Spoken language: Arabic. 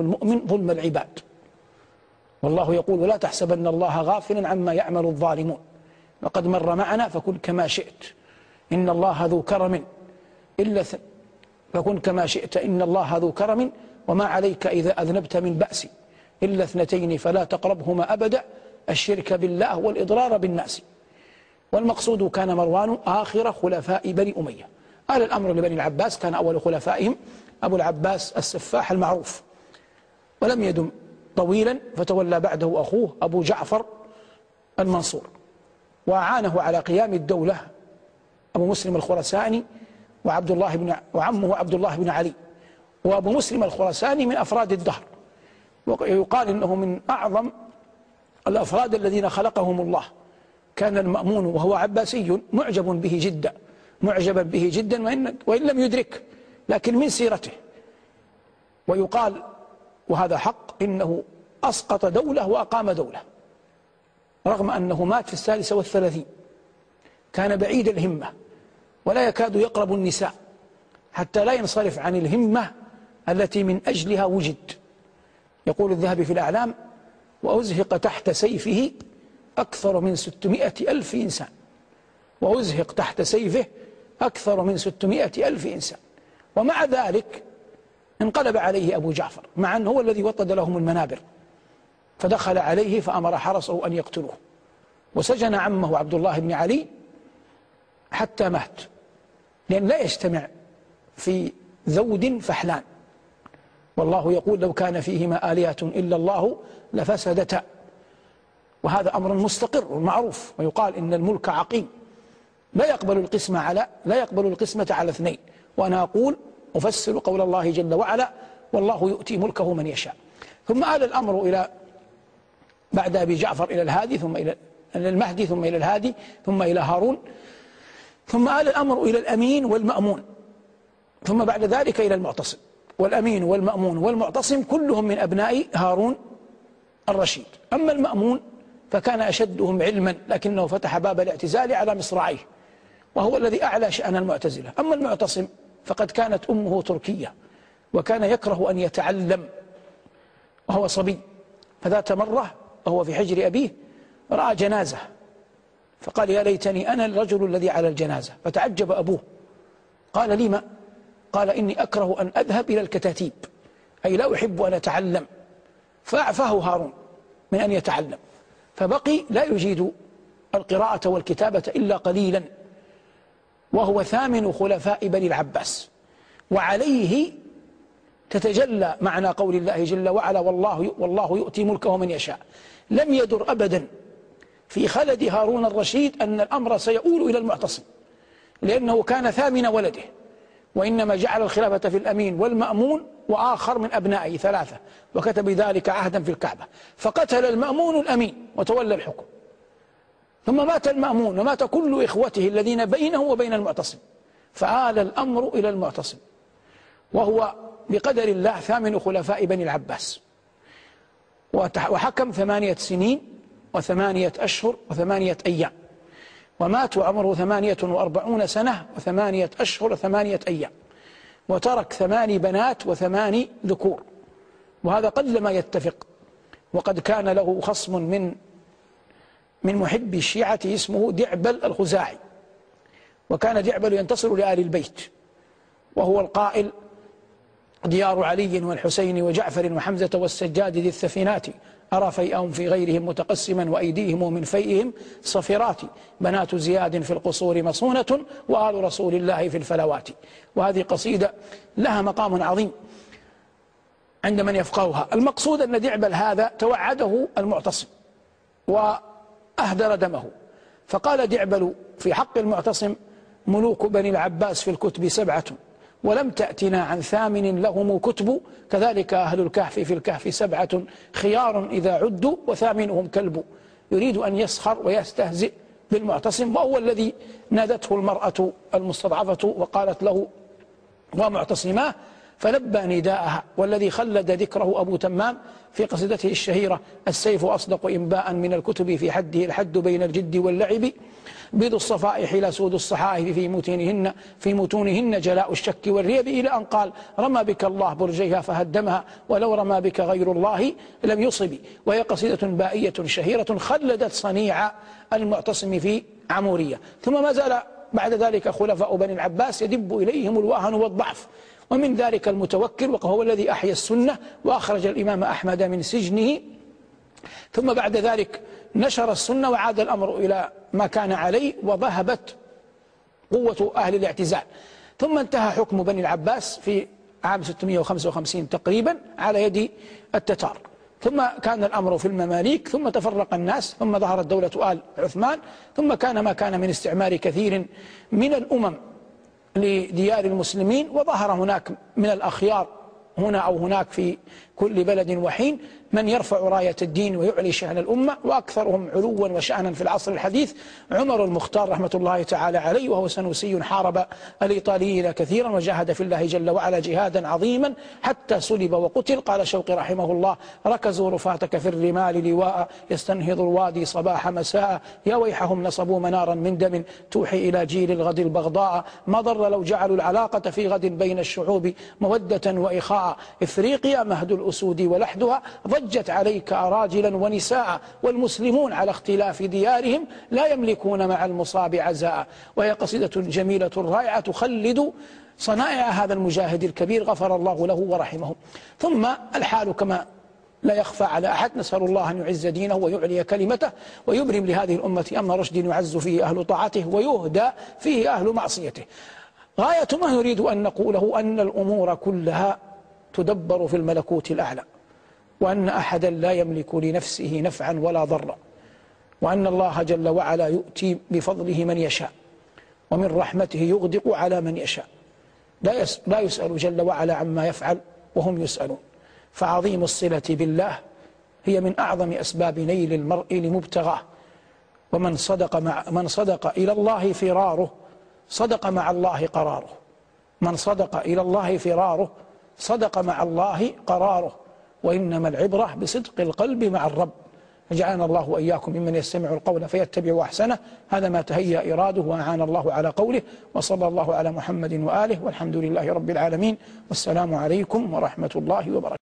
المؤمن ظلم العباد. والله يقول ولا تحسبن الله غافلا عما يعمل الظالمون. وقد مر معنا فكن كما شئت. إن الله ذو كرم. إلا. فكن كما شئت. إن الله ذو كرم. وما عليك إذا أذنبت من بأس. إلا اثنتين فلا تقربهما أبدا. الشرك بالله والإضرار بالناس. والمقصود كان مروان آخر خلفاء بني أمية. قال الأمر لبني العباس كان أول خلفائهم أبو العباس السفاح المعروف. ولم يدم طويلا فتولى بعده أخوه أبو جعفر المنصور. وأعانه على قيام الدولة أبو مسلم الخرساني وعبد الله بن وعمه عبد الله بن علي. وأبو مسلم الخرساني من أفراد الدهر. ويقال إنه من أعظم الأفراد الذين خلقهم الله. كان المأمون وهو عباسي معجب به جدا معجبا به جدا وإن, وإن لم يدرك لكن من سيرته. ويقال وهذا حق إنه أسقط دولة وأقام دولة رغم أنه مات في السادسة والثلاثين كان بعيد الهمة ولا يكاد يقرب النساء حتى لا ينصرف عن الهمة التي من أجلها وجد. يقول الذهبي في الأعلام وأزهق تحت سيفه أكثر من ستمائة ألف إنسان. وأزهق تحت سيفه أكثر من ستمائة ألف إنسان. ومع ذلك انقلب عليه أبو جعفر مع أنه هو الذي وطد لهم المنابر. فدخل عليه فأمر حرسه أن يقتلوه. وسجن عمه عبد الله بن علي حتى مات. لأن لا يجتمع في ذود فحلان. والله يقول لو كان فيهما آلهة إلا الله لفسدتا. وهذا أمر مستقر معروف ويقال إن الملك عقيم. لا يقبل القسمة على لا يقبل القسمة على اثنين. وأنا أقول أفسر قول الله جل وعلا والله يؤتي ملكه من يشاء. ثم آل الأمر إلى بعد أبي جعفر إلى الهادي ثم إلى المهدي ثم إلى الهادي ثم إلى هارون ثم آل الأمر إلى الأمين والمأمون ثم بعد ذلك إلى المعتصم. والأمين والمأمون والمعتصم كلهم من أبناء هارون الرشيد. أما المأمون فكان أشدهم علما لكنه فتح باب الاعتزال على مصراعيه وهو الذي أعلى شأن المعتزلة. أما المعتصم فقد كانت أمه تركية وكان يكره أن يتعلم وهو صبي. فذات مرة وهو في حجر أبيه رأى جنازة. فقال يا ليتني أنا الرجل الذي على الجنازة. فتعجب أبوه. قال لما قال إني أكره أن أذهب إلى الكتاتيب أي لا أحب أن أتعلم. فأعفاه هارون من أن يتعلم. فبقي لا يجيد القراءة والكتابة إلا قليلا. وهو ثامن خلفاء بني العباس. وعليه تتجلى معنى قول الله جل وعلا والله والله يؤتي ملكه من يشاء لم يدر أبدا في خلد هارون الرشيد أن الأمر سيؤول إلى المعتصم لأنه كان ثامن ولده. وإنما جعل الخلافة في الأمين والمأمون وآخر من أبنائه ثلاثة وكتب بذلك عهدا في الكعبة. فقتل المأمون الأمين وتولى الحكم. ثم مات المأمون ومات كل إخوته الذين بينه وبين المعتصم. فآل الأمر إلى المعتصم. وهو بقدر الله ثامن خلفاء بني العباس. وحكم ثمانية سنين وثمانية أشهر وثمانية أيام. ومات وعمره ثمانية وأربعون سنة وثمانية أشهر وثمانية أيام. وترك ثماني بنات وثماني ذكور. وهذا قل ما يتفق. وقد كان له خصم من من محبي الشيعة اسمه دعبل الخزاعي وكان دعبل ينتصر لآل البيت وهو القائل ديار علي والحسين وجعفر وحمزة والسجاد ذي الثفينات أرى فيئهم في غيرهم متقسما وأيديهم من فيئهم صفرات بنات زياد في القصور مصونة وآل رسول الله في الفلوات. وهذه قصيدة لها مقام عظيم عند من يفقهها. المقصود أن دعبل هذا توعده المعتصم وأهدر دمه. فقال دعبل في حق المعتصم ملوك بني العباس في الكتب سبعة ولم تأتنا عن ثامن لهم كتب كذلك أهل الكهف في الكهف سبعة خيار إذا عدوا وثامنهم كلب. يريد أن يسخر ويستهزئ بالمعتصم وهو الذي نادته المرأة المستضعفة وقالت له ومعتصماه فلبى نداءها والذي خلد ذكره أبو تمام في قصيدته الشهيرة السيف أصدق إنباء من الكتب في حده الحد بين الجد واللعب بيض الصفائح لا سود الصحائف في متونهن في متونهن جلاء الشك والريب إلى أن قال رمى بك الله برجيها فهدمها ولو رمى بك غير الله لم يصب. وهي قصيدة بائية شهيرة خلدت صنيع المعتصم في عمورية. ثم ما زال بعد ذلك خلفاء بني العباس يدب إليهم الوهن والضعف. ومن ذلك المتوكل وهو الذي أحيا السنة وأخرج الإمام أحمد من سجنه. ثم بعد ذلك نشر السنة وعاد الأمر إلى ما كان عليه وذهبت قوة أهل الاعتزال. ثم انتهى حكم بني العباس في عام 655 تقريبا على يد التتار. ثم كان الأمر في المماليك ثم تفرق الناس ثم ظهرت دولة آل عثمان ثم كان ما كان من استعمار كثير من الأمم. لديار المسلمين وظهر هناك من الأخيار هنا أو هناك في كل بلد وحين. من يرفع راية الدين ويعلي شأن الأمة وأكثرهم علوا وشأنا في العصر الحديث. عمر المختار رحمة الله تعالى عليه وهو سنوسي حارب الإيطاليين كثيرا وجاهد في الله جل وعلا جهادا عظيما حتى صلب وقتل. قال شوقي رحمه الله ركزوا رفاتك في الرمال لواء يستنهض الوادي صباح مساء. يا ويحهم نصبوا منارا من دم توحي إلى جيل الغد البغضاء. ما ضر لو جعلوا العلاقة في غد بين الشعوب مودة وإخاء. إفريقيا مهد الأسود ولحدها. ضجت عليك أراجلا ونساء والمسلمون على اختلاف ديارهم لا يملكون مع المصاب عزاء. وهي قصيدة جميلة رائعة تخلد صنائع هذا المجاهد الكبير غفر الله له ورحمه. ثم الحال كما لا يخفى على أحد نسأل الله أن يعز دينه ويعلي كلمته ويبرم لهذه الأمة أمر رشد يعز فيه أهل طاعته ويهدى فيه أهل معصيته. غاية ما يريد أن نقوله أن الأمور كلها تدبر في الملكوت الأعلى. وأن أحدا لا يملك لنفسه نفعا ولا ضرا وأن الله جل وعلا يؤتي بفضله من يشاء ومن رحمته يغدق على من يشاء. لا, لا يسأل جل وعلا عما يفعل وهم يسألون. فعظيم الصلة بالله هي من أعظم أسباب نيل المرء لمبتغاه. ومن صدق مع من صدق إلى الله فراره صدق مع الله قراره. من صدق إلى الله فراره صدق مع الله قراره. وإنما العبرة بصدق القلب مع الرب. جعلنا الله وإياكم ممن يستمع القول فيتبع أحسنه. هذا ما تهيأ إراده وأعان الله على قوله وصلى الله على محمد وآله والحمد لله رب العالمين. والسلام عليكم ورحمة الله وبركاته.